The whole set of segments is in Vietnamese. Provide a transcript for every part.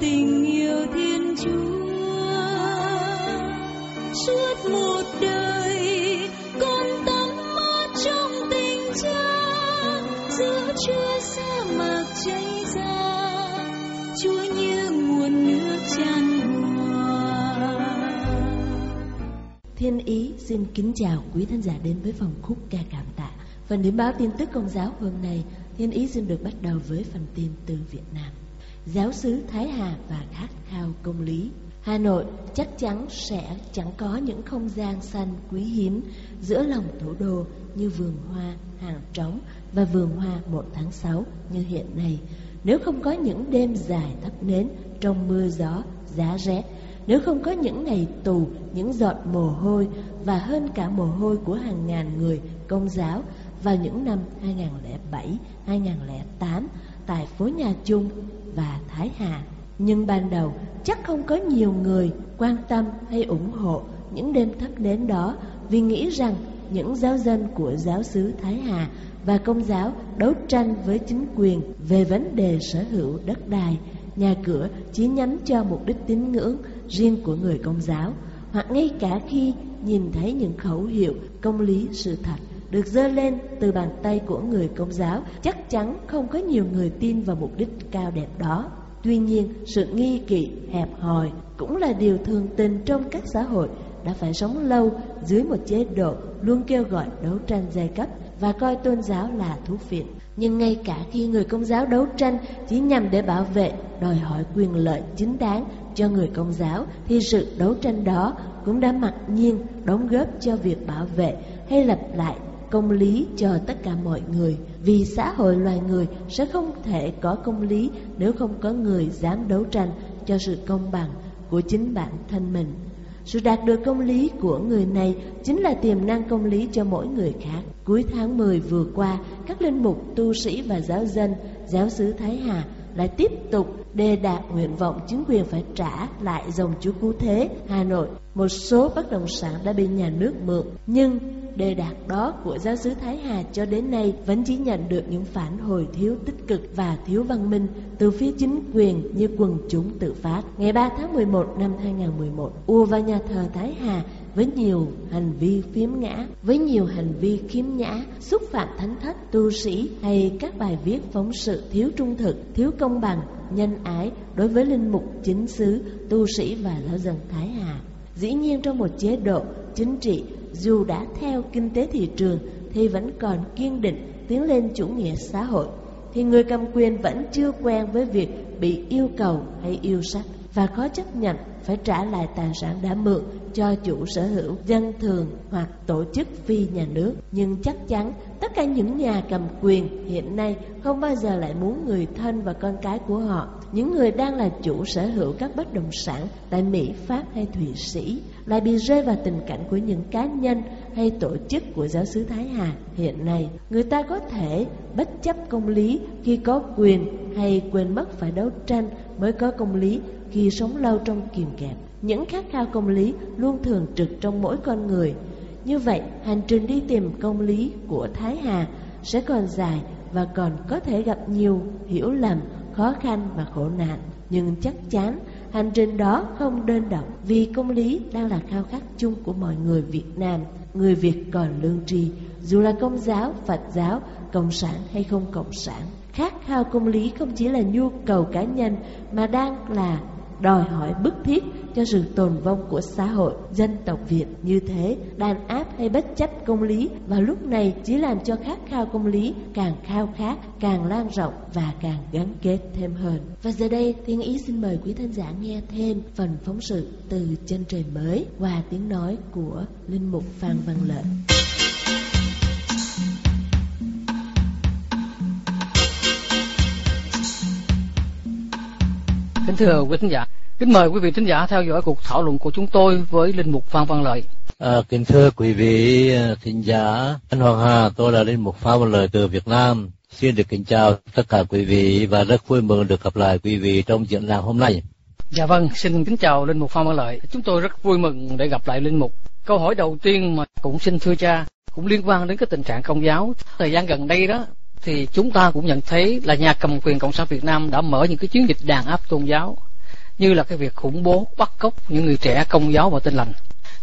tình yêu thiên chúa suốt một đời con tắm mát trong tình cha giữa chúa sa mạc cháy ra chúa như nguồn nước tràn hòa Thiên Ý xin kính chào quý thính giả đến với phòng khúc ca cảm tạ. Phần điểm báo tin tức công giáo hôm nay, Thiên Ý xin được bắt đầu với phần tin từ Việt Nam. Giáo sứ Thái Hà và khát khao công lý. Hà Nội chắc chắn sẽ chẳng có những không gian xanh quý hiếm giữa lòng thủ đô như vườn hoa hàng trống và vườn hoa 1 tháng 6 như hiện nay. Nếu không có những đêm dài thắp nến trong mưa gió, giá rét nếu không có những ngày tù, những giọt mồ hôi và hơn cả mồ hôi của hàng ngàn người công giáo vào những năm 2007, 2008 tại phố Nhà Chung và Thái Hà. Nhưng ban đầu, chắc không có nhiều người quan tâm hay ủng hộ những đêm thắp nến đó, vì nghĩ rằng những giáo dân của giáo xứ Thái Hà và công giáo đấu tranh với chính quyền về vấn đề sở hữu đất đai, nhà cửa chỉ nhắm cho mục đích tín ngưỡng riêng của người công giáo, hoặc ngay cả khi nhìn thấy những khẩu hiệu công lý sự thật được dơ lên từ bàn tay của người công giáo, chắc chắn không có nhiều người tin vào mục đích cao đẹp đó. Tuy nhiên, sự nghi kỵ, hẹp hòi cũng là điều thường tình trong các xã hội, đã phải sống lâu dưới một chế độ luôn kêu gọi đấu tranh giai cấp và coi tôn giáo là thú phiện. Nhưng ngay cả khi người công giáo đấu tranh chỉ nhằm để bảo vệ, đòi hỏi quyền lợi chính đáng cho người công giáo, thì sự đấu tranh đó cũng đã mặc nhiên đóng góp cho việc bảo vệ hay lập lại công lý cho tất cả mọi người vì xã hội loài người sẽ không thể có công lý nếu không có người dám đấu tranh cho sự công bằng của chính bản thân mình sự đạt được công lý của người này chính là tiềm năng công lý cho mỗi người khác. Cuối tháng 10 vừa qua, các linh mục, tu sĩ và giáo dân, giáo sứ Thái Hà lại tiếp tục đề đạt nguyện vọng chính quyền phải trả lại dòng chú cứu thế Hà Nội. Một số bất động sản đã bị nhà nước mượn, nhưng đề đạt đó của giáo sứ Thái Hà cho đến nay vẫn chỉ nhận được những phản hồi thiếu tích cực và thiếu văn minh từ phía chính quyền như quần chúng tự phát. Ngày 3 tháng 11 năm 2011, Ua và nhà thờ Thái Hà với nhiều hành vi phiếm ngã, với nhiều hành vi khiếm nhã, xúc phạm thánh thất, tu sĩ hay các bài viết phóng sự thiếu trung thực, thiếu công bằng, nhân ái đối với linh mục chính xứ, tu sĩ và giáo dân Thái Hà. Dĩ nhiên trong một chế độ chính trị dù đã theo kinh tế thị trường thì vẫn còn kiên định tiến lên chủ nghĩa xã hội thì người cầm quyền vẫn chưa quen với việc bị yêu cầu hay yêu sách và có chấp nhận phải trả lại tài sản đã mượn cho chủ sở hữu dân thường hoặc tổ chức phi nhà nước nhưng chắc chắn tất cả những nhà cầm quyền hiện nay không bao giờ lại muốn người thân và con cái của họ những người đang là chủ sở hữu các bất động sản tại Mỹ, Pháp hay Thụy Sĩ lại bị rơi vào tình cảnh của những cá nhân hay tổ chức của giáo sứ Thái Hà hiện nay. Người ta có thể bất chấp công lý khi có quyền hay quên mất phải đấu tranh mới có công lý khi sống lâu trong kiềm kẹp. Những khát khao công lý luôn thường trực trong mỗi con người. Như vậy, hành trình đi tìm công lý của Thái Hà sẽ còn dài và còn có thể gặp nhiều hiểu lầm, khó khăn và khổ nạn. Nhưng chắc chắn hành trình đó không đơn độc vì công lý đang là khao khát chung của mọi người Việt Nam. Người Việt còn lương tri, dù là công giáo, Phật giáo, cộng sản hay không cộng sản. Khát khao công lý không chỉ là nhu cầu cá nhân mà đang là đòi hỏi bức thiết cho sự tồn vong của xã hội, dân tộc Việt như thế, đàn áp hay bất chấp công lý. Và lúc này chỉ làm cho khát khao công lý càng khao khát, càng lan rộng và càng gắn kết thêm hơn. Và giờ đây thiên ý xin mời quý thính giả nghe thêm phần phóng sự từ chân trời mới qua tiếng nói của linh mục Phan Văn Lợi. Kính thưa quý thính giả kính mời quý vị thính giả theo dõi cuộc thảo luận của chúng tôi với linh mục phan văn lợi À, kính thưa quý vị thính giả, anh Hoàng Hà, tôi là Linh Mục Phan Văn Lợi từ Việt Nam. Xin được kính chào tất cả quý vị và rất vui mừng được gặp lại quý vị trong diễn đàn hôm nay. Dạ vâng, xin kính chào Linh Mục Phan Văn Lợi. Chúng tôi rất vui mừng để gặp lại Linh Mục. Câu hỏi đầu tiên mà cũng xin thưa cha, cũng liên quan đến cái tình trạng công giáo. Thời gian gần đây đó, thì chúng ta cũng nhận thấy là nhà cầm quyền Cộng sản Việt Nam đã mở những cái chiến dịch đàn áp tôn giáo, như là cái việc khủng bố, bắt cóc những người trẻ công giáo và tin lành.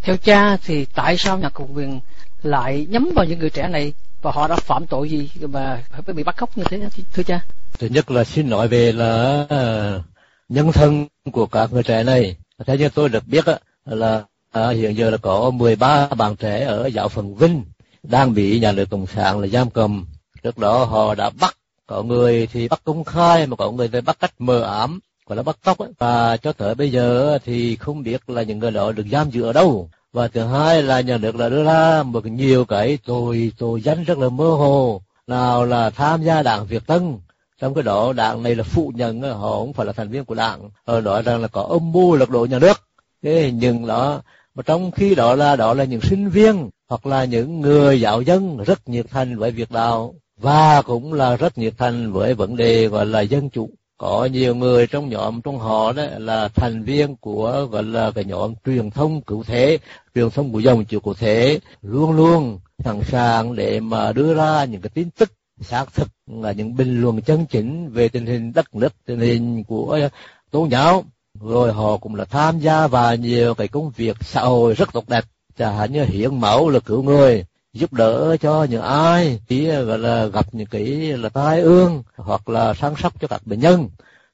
Theo cha thì tại sao nhà cầm quyền lại nhắm vào những người trẻ này và họ đã phạm tội gì mà phải bị bắt cóc như thế thưa cha? Thứ nhất là xin nói về là ờ, nhân thân của các người trẻ này. Theo như tôi được biết là à, hiện giờ là có 13 bạn trẻ ở giáo phận Vinh đang bị nhà nước cộng sản là giam cầm. Lúc đó họ đã bắt có người thì bắt công khai mà có người thì bắt cách mờ ám gọi là bắt cóc ấy. và cho tới bây giờ thì không biết là những người đó được giam giữ ở đâu. Và thứ hai là nhà nước là đưa ra một nhiều cái tội tội danh rất là mơ hồ. Nào là tham gia đảng Việt Tân. Trong cái đó đảng này là phụ nhận, họ không phải là thành viên của đảng. Họ nói rằng là có âm mưu lật đổ nhà nước. Thế nhưng đó, mà trong khi đó là đó là những sinh viên hoặc là những người giáo dân rất nhiệt thành với việc đạo và cũng là rất nhiệt thành với vấn đề gọi là dân chủ. Có nhiều người trong nhóm, trong họ đó là thành viên của gọi là cái nhóm truyền thông cụ thể truyền thông của dòng chữ cụ thể luôn luôn sẵn sàng để mà đưa ra những cái tin tức xác thực là những bình luận chân chính về tình hình đất nước, tình hình của tôn giáo. Rồi họ cũng là tham gia vào nhiều cái công việc xã hội rất tốt đẹp. Chẳng hạn như hiến máu là cứu người giúp đỡ cho những ai tí gọi là, gặp những cái là tai ương hoặc là săn sóc cho các bệnh nhân.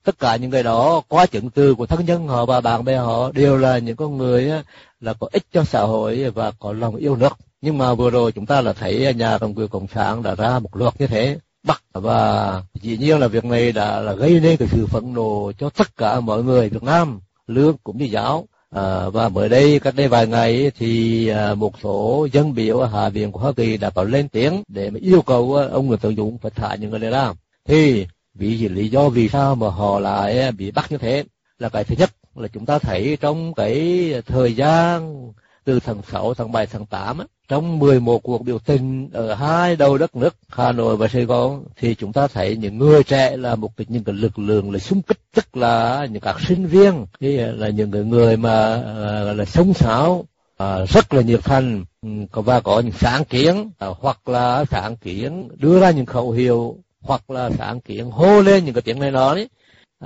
Tất cả những người đó qua chứng từ của thân nhân họ và bạn bè họ đều là những con người là có ích cho xã hội và có lòng yêu nước. Nhưng mà vừa rồi chúng ta là thấy nhà cầm quyền cộng sản đã ra một luật như thế. Bắt và dĩ nhiên là việc này đã là gây nên cái sự phẫn nộ cho tất cả mọi người Việt Nam. Lương cũng như giáo. À, và mới đây cách đây vài ngày thì à, một số dân biểu ở Hạ viện của Hoa Kỳ đã có lên tiếng để mà yêu cầu à, ông người Tấn Dũng phải thả những người này ra. Thì vì lý do vì sao mà họ lại à, bị bắt như thế là cái thứ nhất là chúng ta thấy trong cái thời gian từ tháng 6, tháng 7, tháng 8 á, trong 11 cuộc biểu tình ở hai đầu đất nước Hà Nội và Sài Gòn thì chúng ta thấy những người trẻ là một cái những cái lực lượng là xung kích tức là những các sinh viên thì là những người người mà ờ, là, là sống sáo à, rất là nhiệt thành ừ, và có những sáng kiến à, hoặc là sáng kiến đưa ra những khẩu hiệu hoặc là sáng kiến hô lên những cái tiếng này nói. đấy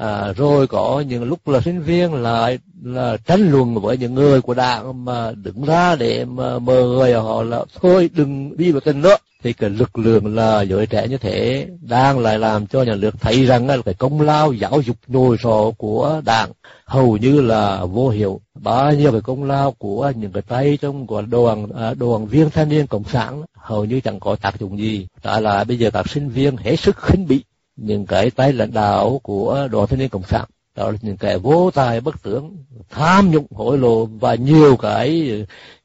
à, rồi có những lúc là sinh viên lại là tranh luận với những người của đảng mà đứng ra để mà mời người họ là thôi đừng đi vào tình nữa. Thì cái lực lượng là giới trẻ như thế đang lại làm cho nhà nước thấy rằng là cái công lao giáo dục nhồi sọ của đảng hầu như là vô hiệu. Bao nhiêu cái công lao của những cái tay trong của đoàn à, đoàn viên thanh niên cộng sản hầu như chẳng có tác dụng gì. Tại là bây giờ các sinh viên hết sức khinh bị những cái tay lãnh đạo của đoàn thanh niên cộng sản đó là những kẻ vô tài bất tưởng tham nhũng hối lộ và nhiều cái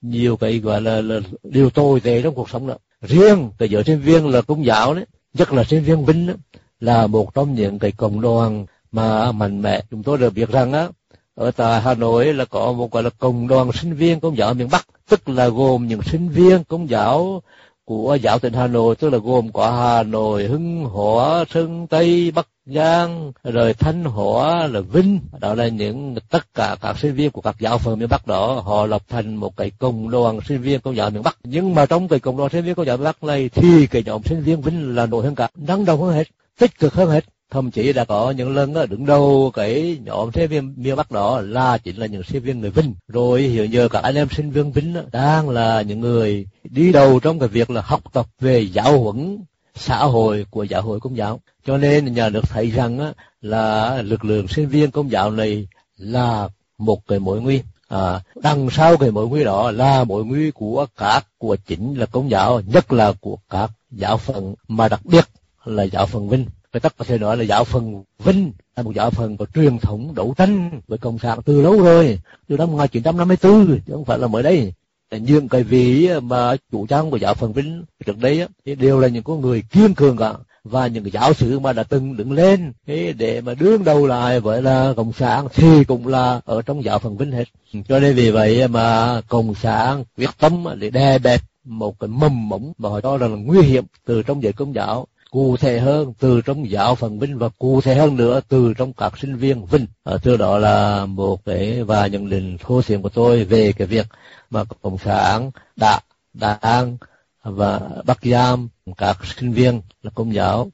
nhiều cái gọi là, là điều tồi tệ trong cuộc sống đó. Riêng cái giới sinh viên là công giáo đấy nhất là sinh viên vinh đó, là một trong những cái cộng đoàn mà mạnh mẽ. Chúng tôi được biết rằng á ở tại Hà Nội là có một gọi là cộng đoàn sinh viên công giáo miền Bắc tức là gồm những sinh viên công giáo của giáo tỉnh Hà Nội tức là gồm có Hà Nội, Hưng Hóa, Sơn Tây, Bắc Giang, rồi Thanh Hóa, là Vinh, đó là những tất cả các sinh viên của các giáo phận miền Bắc đó họ lập thành một cái cộng đoàn sinh viên công giáo miền Bắc. Nhưng mà trong cái cộng đoàn sinh viên công giáo miền Bắc này thì cái nhóm sinh viên Vinh là nổi hơn cả, năng động hơn hết, tích cực hơn hết thậm chí đã có những lần đó, đứng đầu cái nhóm sinh viên miền Bắc đó là chính là những sinh viên người Vinh. Rồi hiện giờ các anh em sinh viên Vinh đó, đang là những người đi đầu trong cái việc là học tập về giáo huấn xã hội của giáo hội công giáo. Cho nên nhà nước thấy rằng á, là lực lượng sinh viên công giáo này là một cái mối nguy. À, đằng sau cái mối nguy đó là mối nguy của các của chính là công giáo nhất là của các giáo phận mà đặc biệt là giáo phận vinh người tất có thể nói là giáo phần vinh, là một giáo phần có truyền thống đấu tranh với cộng sản từ lâu rồi, từ năm 1954 chứ không phải là mới đây. Những cái vị mà chủ trang của giáo phần vinh trước đây thì đều là những con người kiên cường cả, và những giáo sư mà đã từng đứng lên để mà đương đầu lại với là cộng sản thì cũng là ở trong giáo phần vinh hết. Cho nên vì vậy mà cộng sản quyết tâm để đè bẹp một cái mầm mống mà họ cho rằng là nguy hiểm từ trong giới công giáo cụ thể hơn từ trong giáo phần vinh và cụ thể hơn nữa từ trong các sinh viên vinh à, thưa đó là một cái và nhận định thô thiển của tôi về cái việc mà cộng sản đã đang và bắt giam các sinh viên là công giáo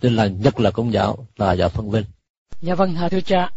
tên là nhất là công giáo là giáo phân vinh. Dạ vâng, thưa cha.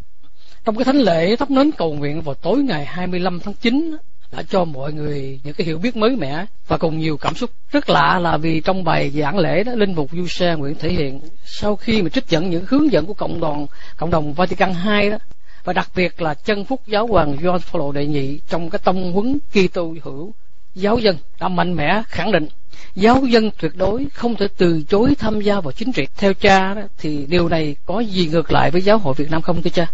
Trong cái thánh lễ thắp nến cầu nguyện vào tối ngày 25 tháng 9 đã cho mọi người những cái hiểu biết mới mẻ và cùng nhiều cảm xúc. Rất lạ là vì trong bài giảng lễ đó linh mục du xe nguyện thể hiện sau khi mà trích dẫn những hướng dẫn của cộng đoàn cộng đồng Vatican II đó và đặc biệt là chân phúc giáo hoàng John Paul đệ nhị trong cái tông huấn Kitô hữu giáo dân đã mạnh mẽ khẳng định giáo dân tuyệt đối không thể từ chối tham gia vào chính trị. Theo cha đó, thì điều này có gì ngược lại với giáo hội Việt Nam không thưa cha?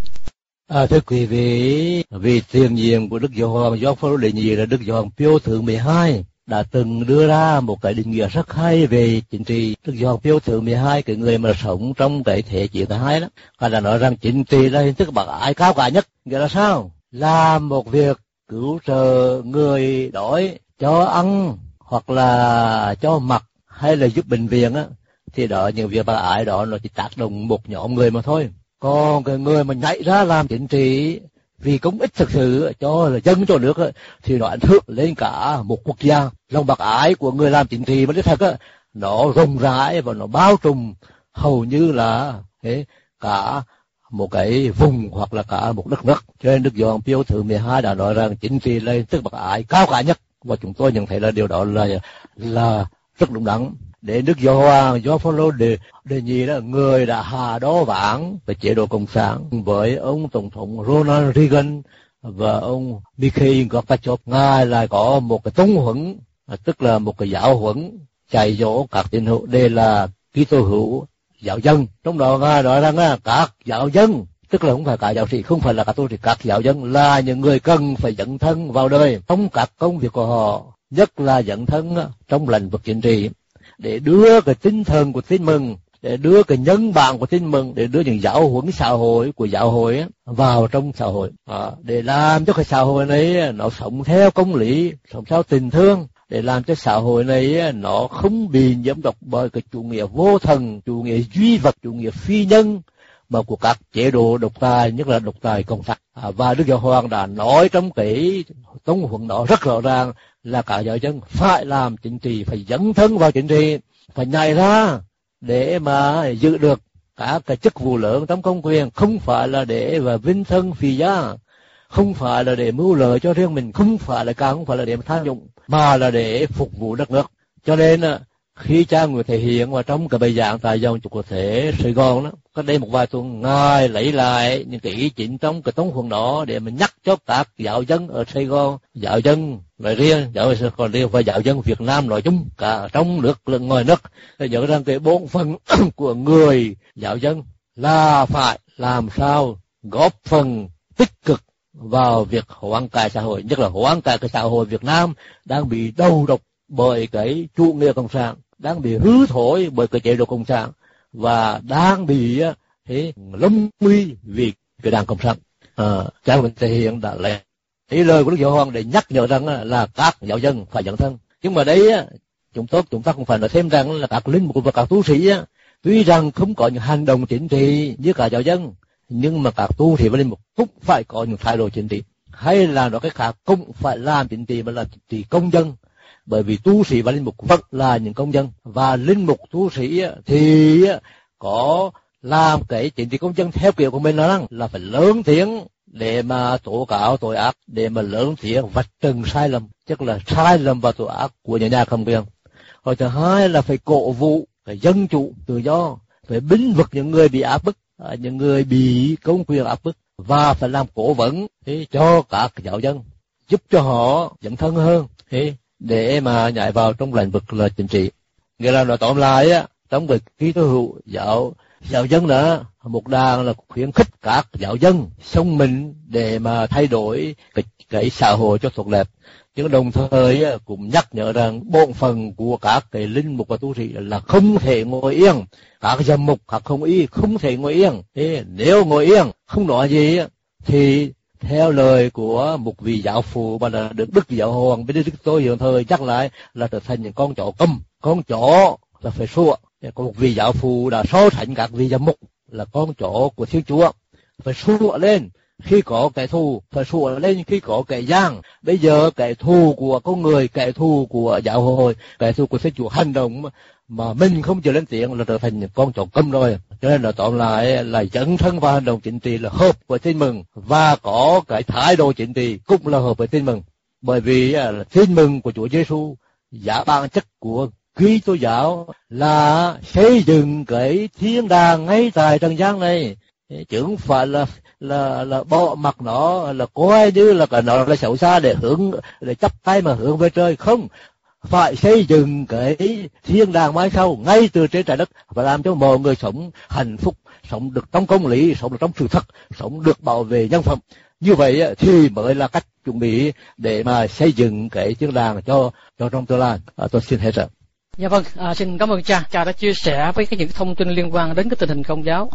À, thưa quý vị, vì tiền nhiệm của Đức Giáo Hoàng Gioan Phaolô đệ nhị là Đức Giáo Hoàng Pio thứ 12 đã từng đưa ra một cái định nghĩa rất hay về chính trị. Đức Giáo Hoàng Pio thứ 12 cái người mà sống trong cái thế chiến thứ hai đó, và đã nói rằng chính trị là hình thức bậc ai cao cả nhất. Nghĩa là sao? Làm một việc cứu trợ người đói cho ăn hoặc là cho mặc hay là giúp bệnh viện á thì đó những việc bác ái đó nó chỉ tác động một nhóm người mà thôi còn cái người mà nhảy ra làm chính trị vì công ích thực sự cho là dân cho nước thì nó ảnh hưởng lên cả một quốc gia. Lòng bạc ái của người làm chính trị mà nói thật á nó rộng rãi và nó bao trùm hầu như là thế, cả một cái vùng hoặc là cả một đất nước. Cho nên đức Gioan Piêu thứ 12 đã nói rằng chính trị lên tức bạc ái cao cả nhất. Và chúng tôi nhận thấy là điều đó là là rất đúng đắn để Đức Giáo Hoàng do Phaolô đề đề nhị là người đã hà đó vãng về chế độ cộng sản với ông tổng thống Ronald Reagan và ông Mikhail Gorbachev. Ngài lại có một cái tống huấn tức là một cái giáo huấn chạy dỗ các tín hữu. Đây là Kitô hữu giáo dân. Trong đó ngài nói rằng các giáo dân, tức là không phải cả giáo sĩ, không phải là cả tu sĩ, các giáo dân là những người cần phải dẫn thân vào đời. Trong các công việc của họ, nhất là dẫn thân trong lĩnh vực chính trị để đưa cái tinh thần của tin mừng để đưa cái nhân bản của tin mừng để đưa những giáo huấn xã hội của giáo hội vào trong xã hội. À, để làm cho cái xã hội này nó sống theo công lý sống theo tình thương để làm cho xã hội này nó không bị nhiễm độc bởi cái chủ nghĩa vô thần chủ nghĩa duy vật chủ nghĩa phi nhân mà của các chế độ độc tài nhất là độc tài cộng sản. À, và đức giáo hoàng đã nói trong cái tống huấn đó rất rõ ràng là cả giáo dân phải làm chính trị phải dấn thân vào chính trị phải nhảy ra để mà giữ được cả cái chức vụ lớn trong công quyền. Không phải là để và vinh thân phi giá không phải là để mưu lợi cho riêng mình không phải là càng không phải là để tham dụng mà là để phục vụ đất nước. Cho nên à, khi cha người thể hiện và trong cái bài giảng tại dòng chủ thể Sài Gòn đó, có đây một vài tuần, ngài lấy lại những cái ý chính trong cái tống huấn đó để mà nhắc cho các giáo dân ở Sài Gòn, giáo dân nói riêng, giáo dân còn riêng và giáo dân Việt Nam nói chung, cả trong nước lẫn ngoài nước. Để nhớ rằng cái bổn phận của người giáo dân là phải làm sao góp phần tích cực vào việc hoang cải xã hội, nhất là hoang cải cái xã hội Việt Nam đang bị đầu độc bởi cái chủ nghĩa cộng sản đang bị hư thối bởi cái chế độ cộng sản và đang bị thế lâm nguy vì cái đảng cộng sản. À, cha mình thể hiện đã lấy ý lời của đức giáo hoàng để nhắc nhở rằng là các giáo dân phải dẫn thân. Nhưng mà đấy chúng tôi chúng ta cũng phải nói thêm rằng là các linh mục và các tu sĩ tuy rằng không có những hành động chính trị như cả giáo dân nhưng mà các tu sĩ và linh mục cũng phải có những thái độ chính trị. Hay là nói cái khác cũng phải làm chính trị mà là chính trị công dân bởi vì tu sĩ và linh mục vẫn là những công dân. Và linh mục tu sĩ thì có làm cái chính trị công dân theo kiểu của mình là là phải lớn tiếng để mà tố cáo tội ác để mà lớn tiếng vạch trần sai lầm. Tức là sai lầm và tội ác của nhà nhà cầm quyền rồi thứ hai là phải cổ vũ phải dân chủ tự do phải binh vực những người bị áp bức à, những người bị công quyền áp bức và phải làm cổ vấn cho các giáo dân giúp cho họ dẫn thân hơn để mà nhảy vào trong lĩnh vực là chính trị. Nghĩa là nói tóm lại á trong việc ký tố hữu giáo giáo dân nữa một đàn là khuyến khích các giáo dân sống mình để mà thay đổi cái, cái xã hội cho thuộc đẹp. Nhưng đồng thời cũng nhắc nhở rằng bộ phận của các cái linh mục và tu sĩ là không thể ngồi yên. Các giám mục các không y không thể ngồi yên. Thế nếu ngồi yên không nói gì thì theo lời của một vị giáo phụ mà là được đức giáo hoàng với đức tôi hiện thời chắc lại là trở thành những con chó câm con chó là phải sủa. Có một vị giáo phụ đã so sánh các vị giám mục là con chó của thiên chúa, phải sủa lên khi có kẻ thù, phải sủa lên khi có kẻ gian. Bây giờ kẻ thù của con người, kẻ thù của giáo hội, kẻ thù của thiên chúa hành động mà mình không chịu lên tiếng là trở thành những con chó câm rồi. Cho nên là tóm lại là dẫn thân và hành động chính trị là hợp với tin mừng. Và có cái thái độ chính trị cũng là hợp với tin mừng. Bởi vì à, là tin mừng của Chúa Giêsu giả bản chất của Kitô giáo là xây dựng cái thiên đàng ngay tại trần gian này. Chứ không phải là là là bỏ mặt nó, là coi như là cả nó là xấu xa để hướng, để chấp tay mà hướng về trời. Không phải xây dựng cái thiên đàng mai sau ngay từ trên trái đất và làm cho mọi người sống hạnh phúc sống được trong công lý sống được trong sự thật sống được bảo vệ nhân phẩm như vậy thì mới là cách chuẩn bị để mà xây dựng cái thiên đàng cho cho trong tương lai à, tôi xin hết rồi Dạ vâng, à, xin cảm ơn cha. Cha đã chia sẻ với cái những thông tin liên quan đến cái tình hình công giáo.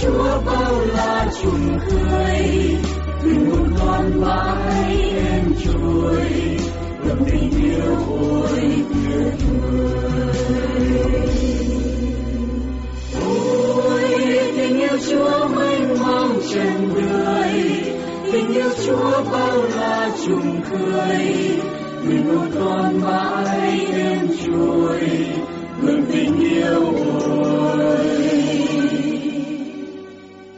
Chúa bao la trùng khơi một con mãi em trôi đậm tình yêu ôi tuyệt vời ôi tình yêu Chúa mênh mông trần đời tình yêu Chúa bao la trùng khơi một con mãi em trôi ngưỡng tình yêu ôi